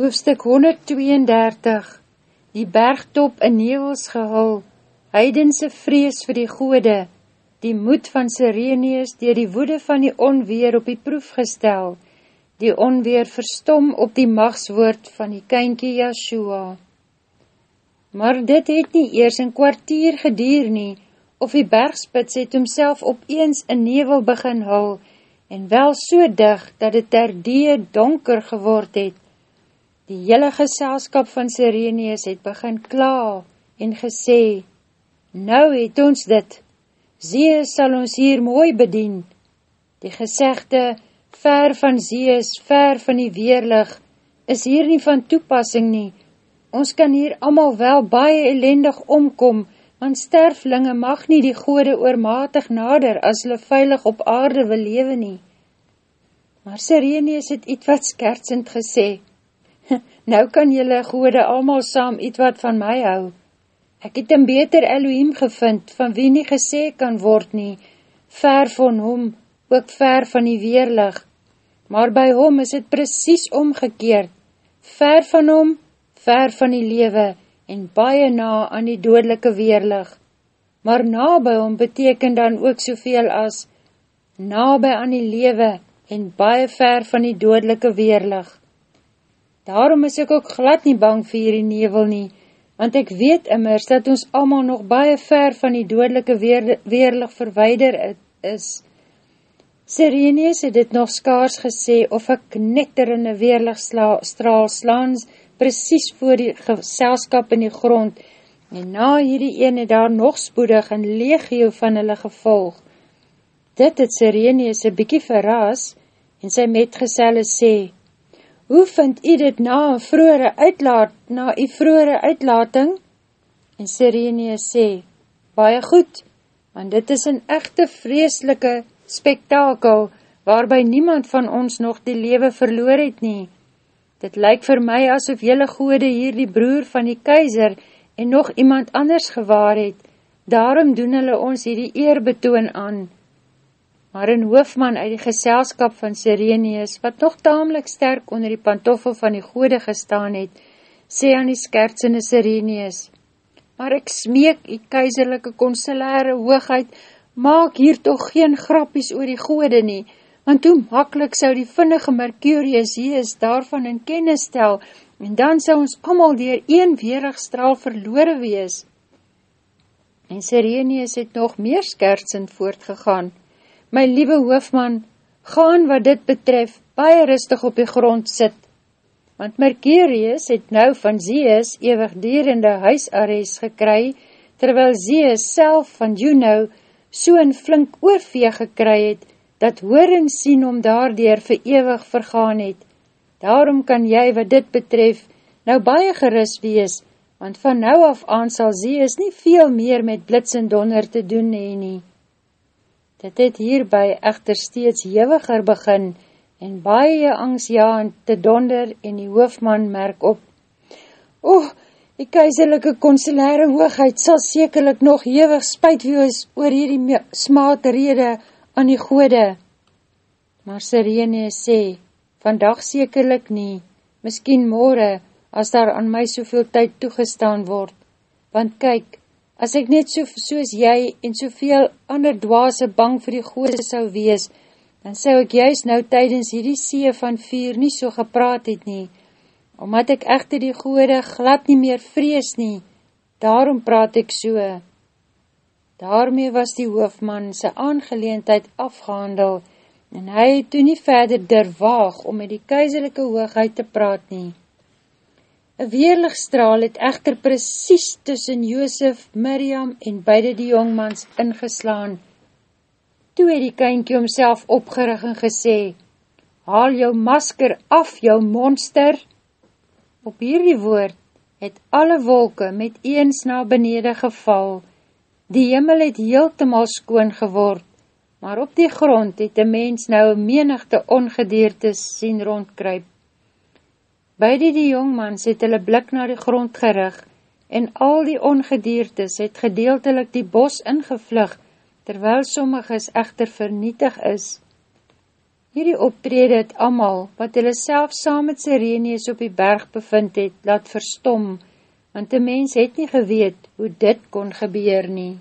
Hoofstuk 132 Die bergtop in nevels gehul, heidense vrees vir die gode, die moed van Sireneus dier die woede van die onweer op die proef gestel, die onweer verstom op die machtswoord van die kynkie Yahshua. Maar dit het nie eers een kwartier gedier nie, of die bergspits het homself opeens in nevel begin hul, en wel so dig, dat het terdee donker geword het. Die hele geselskap van Sireneus het begin kla en gesê, Nou het ons dit, Zeus sal ons hier mooi bedien. Die gezegde, ver van Zeus, ver van die weerlig, is hier nie van toepassing nie. Ons kan hier allemaal wel baie ellendig omkom, want sterflinge mag nie die gode oormatig nader as hulle veilig op aarde wil lewe nie. Maar Sireneus het iets wat skertsend gesê, Nou kan jylle gode allemaal saam iets wat van my hou. Ek het een beter Elohim gevind, van wie nie gesê kan word nie, ver van hom, ook ver van die weerlig. Maar by hom is het precies omgekeerd, ver van hom, ver van die lewe, en baie na aan die doodlike weerlig. Maar na by hom beteken dan ook soveel as na by aan die lewe, en baie ver van die doodlike weerlig. Daarom is ek ook glad nie bang vir hierdie nevel nie, want ek weet immers dat ons allemaal nog baie ver van die doodlike weer, weerlig verweider is. Sireneus het dit nog skaars gesê of ek knetterende weerlig sla, straal slaans precies voor die geselskap in die grond en na hierdie een het daar nog spoedig een legio van hulle gevolg. Dit het Sireneus een bykie verras en sy metgezelle sê, hoe vind u dit na een vroere uitlaat, na die vroere uitlating? En Sirene sê, baie goed, want dit is een echte vreeslike spektakel, waarby niemand van ons nog die lewe verloor het nie. Dit lyk vir my asof jylle goede hier die broer van die keizer en nog iemand anders gewaar het, daarom doen hulle ons hier die eerbetoon aan, maar een hoofman uit die geselskap van Sireneus, wat nog tamelijk sterk onder die pantoffel van die gode gestaan het, sê aan die skertsende Sireneus, maar ek smeek die keizerlijke consulare hoogheid, maak hier toch geen grappies oor die gode nie, want hoe makkelijk sou die vinnige Mercurius Jees daarvan in kennis stel, en dan sou ons allemaal dier een weerig straal verloore wees. En Sireneus het nog meer skertsend voortgegaan, my liewe hoofman, gaan wat dit betref, baie rustig op die grond sit, want Mercurius het nou van Zeus eeuwigdierende huisarrest gekry, terwyl Zeus self van Juno so een flink oorvee gekry het, dat hoor en sien om daardoor vir eeuwig vergaan het. Daarom kan jy wat dit betref, nou baie gerust wees, want van nou af aan sal Zeus nie veel meer met blits en donder te doen heen nie. Dit het hierby echter steeds jewiger begin en baie angstjaan te donder en die hoofman merk op. O, die keizerlijke consulare hoogheid sal sekerlik nog jewig spuit wees oor hierdie smaad rede aan die gode. Maar Sirene sê, vandag sekerlik nie, miskien morgen, as daar aan my soveel tyd toegestaan word. Want kyk, As ek net so, soos jy en soveel ander dwaase bang vir die gode sou wees, dan sou ek juist nou tydens hierdie see van vuur nie so gepraat het nie, omdat ek echter die gode glad nie meer vrees nie, daarom praat ek so. Daarmee was die hoofman sy aangeleentheid afgehandel, en hy het toe nie verder derwaag om met die keizerlijke hoogheid te praat nie. Een weerlichtstraal het echter precies tussen Joosef, Miriam en beide die jongmans ingeslaan. Toe het die kynkie homself opgerig en gesê, Haal jou masker af, jou monster! Op hierdie woord het alle wolke met eens na benede geval. Die jimmel het heeltemaal skoon geword, maar op die grond het die mens nou menigte ongedeertes sien rondkryp. Beide die jongmans het hulle blik na die grond gerig en al die ongediertes het gedeeltelik die bos ingevlug, terwyl sommiges echter vernietig is. Hierdie optrede het amal, wat hulle self saam met Sireneus op die berg bevind het, laat verstom, want die mens het nie geweet hoe dit kon gebeur nie.